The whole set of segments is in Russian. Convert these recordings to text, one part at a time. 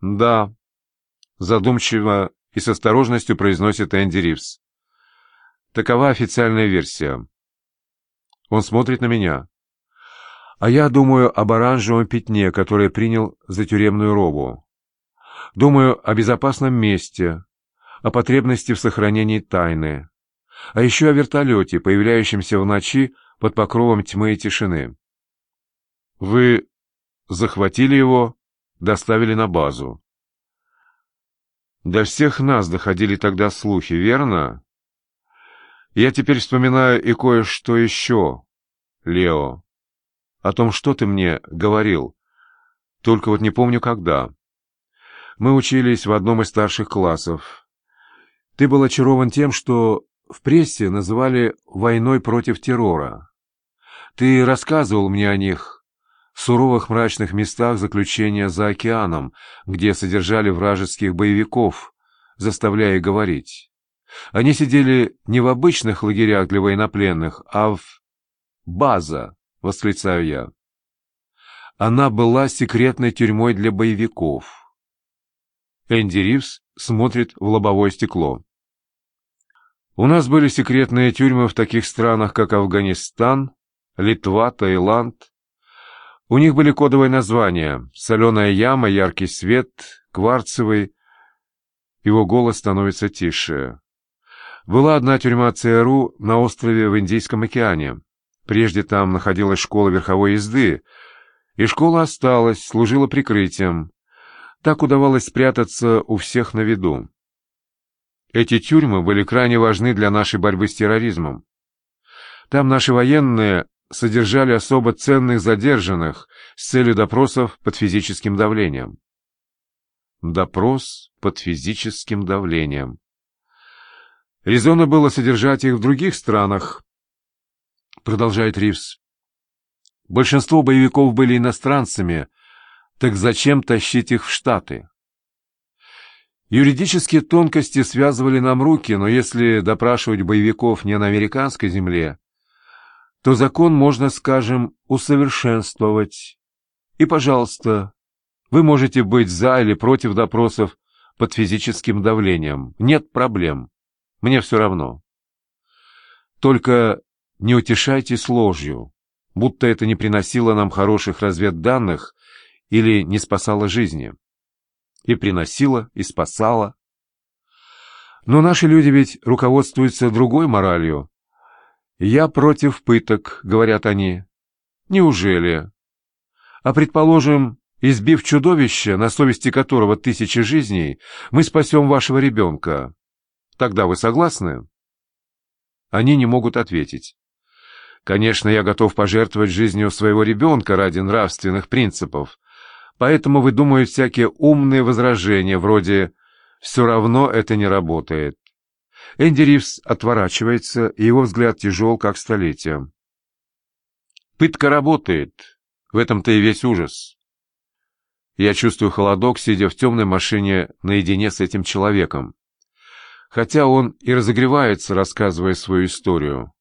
«Да», — задумчиво и с осторожностью произносит Энди Ривз. «Такова официальная версия». Он смотрит на меня. А я думаю об оранжевом пятне, которое принял за тюремную робу. Думаю о безопасном месте, о потребности в сохранении тайны, а еще о вертолете, появляющемся в ночи под покровом тьмы и тишины. Вы захватили его, доставили на базу. До всех нас доходили тогда слухи, верно? Я теперь вспоминаю и кое-что еще, Лео. О том, что ты мне говорил. Только вот не помню, когда. Мы учились в одном из старших классов. Ты был очарован тем, что в прессе называли «войной против террора». Ты рассказывал мне о них, суровых мрачных местах заключения за океаном, где содержали вражеских боевиков, заставляя говорить. Они сидели не в обычных лагерях для военнопленных, а в база, восклицаю я. Она была секретной тюрьмой для боевиков. Энди Ривз смотрит в лобовое стекло. У нас были секретные тюрьмы в таких странах, как Афганистан, Литва, Таиланд. У них были кодовые названия «Соленая яма», «Яркий свет», «Кварцевый». Его голос становится тише. Была одна тюрьма ЦРУ на острове в Индийском океане. Прежде там находилась школа верховой езды, и школа осталась, служила прикрытием. Так удавалось спрятаться у всех на виду. Эти тюрьмы были крайне важны для нашей борьбы с терроризмом. Там наши военные содержали особо ценных задержанных с целью допросов под физическим давлением. Допрос под физическим давлением. Резонно было содержать их в других странах, продолжает Ривз. Большинство боевиков были иностранцами, так зачем тащить их в Штаты? Юридические тонкости связывали нам руки, но если допрашивать боевиков не на американской земле, то закон можно, скажем, усовершенствовать. И, пожалуйста, вы можете быть за или против допросов под физическим давлением. Нет проблем. Мне все равно. Только не утешайтесь ложью, будто это не приносило нам хороших разведданных или не спасало жизни. И приносило, и спасало. Но наши люди ведь руководствуются другой моралью. «Я против пыток», — говорят они. «Неужели?» А предположим, избив чудовище, на совести которого тысячи жизней, мы спасем вашего ребенка. Тогда вы согласны? Они не могут ответить. Конечно, я готов пожертвовать жизнью своего ребенка ради нравственных принципов, поэтому выдумывают всякие умные возражения, вроде «все равно это не работает». Энди Ривз отворачивается, и его взгляд тяжел, как столетие. Пытка работает. В этом-то и весь ужас. Я чувствую холодок, сидя в темной машине наедине с этим человеком хотя он и разогревается, рассказывая свою историю.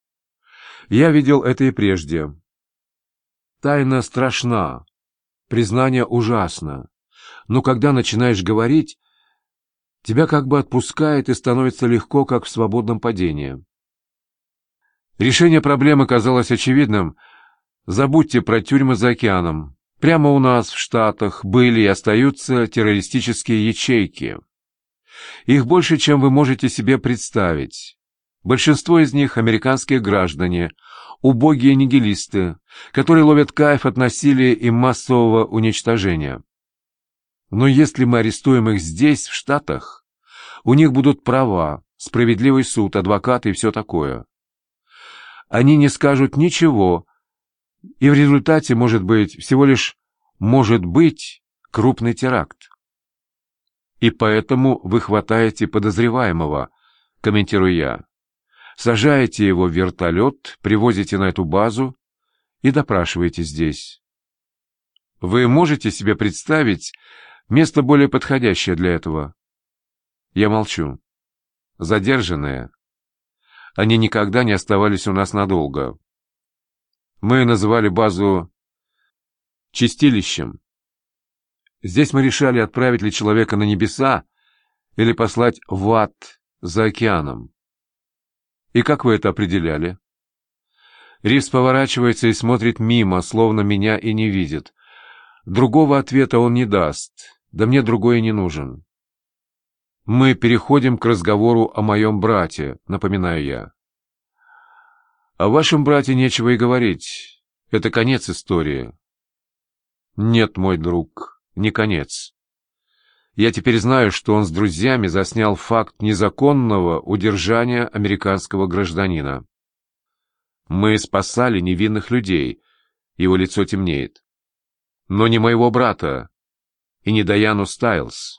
Я видел это и прежде. Тайна страшна, признание ужасно, но когда начинаешь говорить, тебя как бы отпускает и становится легко, как в свободном падении. Решение проблемы казалось очевидным. Забудьте про тюрьмы за океаном. Прямо у нас, в Штатах, были и остаются террористические ячейки. Их больше, чем вы можете себе представить. Большинство из них – американские граждане, убогие нигилисты, которые ловят кайф от насилия и массового уничтожения. Но если мы арестуем их здесь, в Штатах, у них будут права, справедливый суд, адвокаты и все такое. Они не скажут ничего, и в результате может быть всего лишь «может быть» крупный теракт. И поэтому вы хватаете подозреваемого, комментирую я. Сажаете его в вертолет, привозите на эту базу и допрашиваете здесь. Вы можете себе представить место более подходящее для этого? Я молчу. Задержанные. Они никогда не оставались у нас надолго. Мы называли базу чистилищем. Здесь мы решали, отправить ли человека на небеса или послать в ад за океаном. И как вы это определяли? Ривз поворачивается и смотрит мимо, словно меня и не видит. Другого ответа он не даст, да мне другой и не нужен. Мы переходим к разговору о моем брате, напоминаю я. О вашем брате нечего и говорить. Это конец истории. Нет, мой друг, не конец. Я теперь знаю, что он с друзьями заснял факт незаконного удержания американского гражданина. Мы спасали невинных людей. Его лицо темнеет. Но не моего брата и не Даяну Стайлз.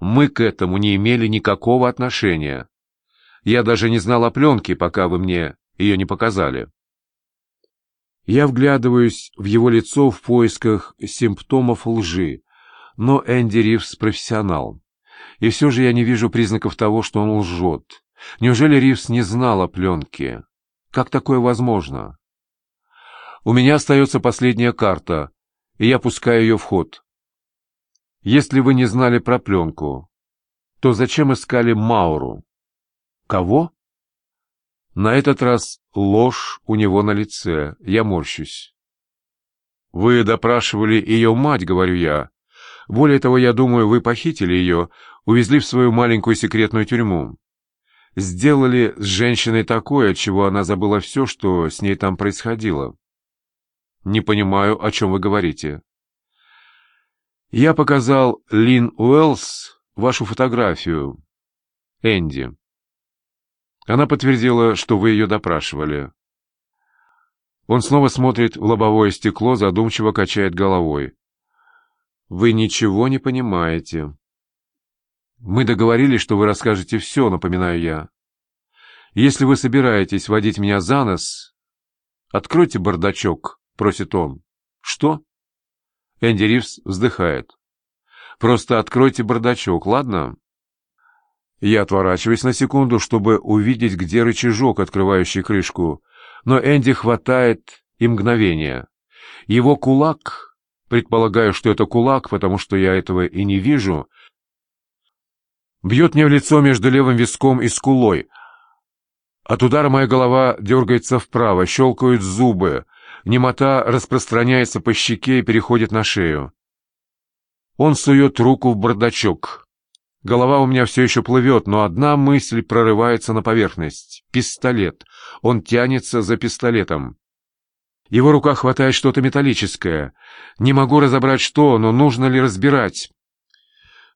Мы к этому не имели никакого отношения. Я даже не знал о пленке, пока вы мне ее не показали. Я вглядываюсь в его лицо в поисках симптомов лжи, но Энди Ривз профессионал. И все же я не вижу признаков того, что он лжет. Неужели Ривз не знал о пленке? Как такое возможно? У меня остается последняя карта, и я пускаю ее в ход. Если вы не знали про пленку, то зачем искали Мауру? Кого? На этот раз ложь у него на лице. Я морщусь. Вы допрашивали ее мать, говорю я. Более того, я думаю, вы похитили ее, увезли в свою маленькую секретную тюрьму сделали с женщиной такое, чего она забыла все, что с ней там происходило. Не понимаю, о чем вы говорите. Я показал Лин Уэллс вашу фотографию. Энди. Она подтвердила, что вы ее допрашивали. Он снова смотрит в лобовое стекло, задумчиво качает головой. Вы ничего не понимаете. Мы договорились, что вы расскажете все, напоминаю я. Если вы собираетесь водить меня за нос, откройте бардачок, просит он. Что? Энди Ривз вздыхает. Просто откройте бардачок, ладно? Я отворачиваюсь на секунду, чтобы увидеть, где рычажок, открывающий крышку, но Энди хватает и мгновение. Его кулак, предполагаю, что это кулак, потому что я этого и не вижу, Бьет мне в лицо между левым виском и скулой. От удара моя голова дергается вправо, щелкают зубы. Немота распространяется по щеке и переходит на шею. Он сует руку в бардачок. Голова у меня все еще плывет, но одна мысль прорывается на поверхность. Пистолет. Он тянется за пистолетом. Его рука хватает что-то металлическое. Не могу разобрать что, но нужно ли разбирать.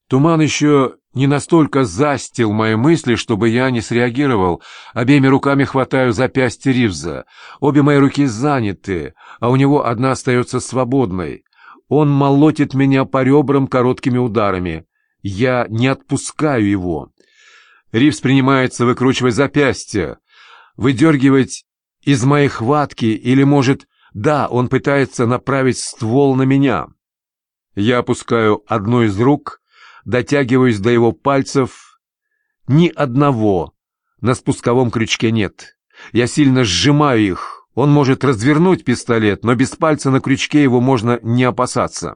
Туман еще не настолько застил мои мысли, чтобы я не среагировал. Обеими руками хватаю запястье Ривза. Обе мои руки заняты, а у него одна остается свободной. Он молотит меня по ребрам короткими ударами. Я не отпускаю его. Ривз принимается выкручивать запястье, выдергивать из моей хватки или, может, да, он пытается направить ствол на меня. Я опускаю одну из рук дотягиваюсь до его пальцев. Ни одного на спусковом крючке нет. Я сильно сжимаю их. Он может развернуть пистолет, но без пальца на крючке его можно не опасаться.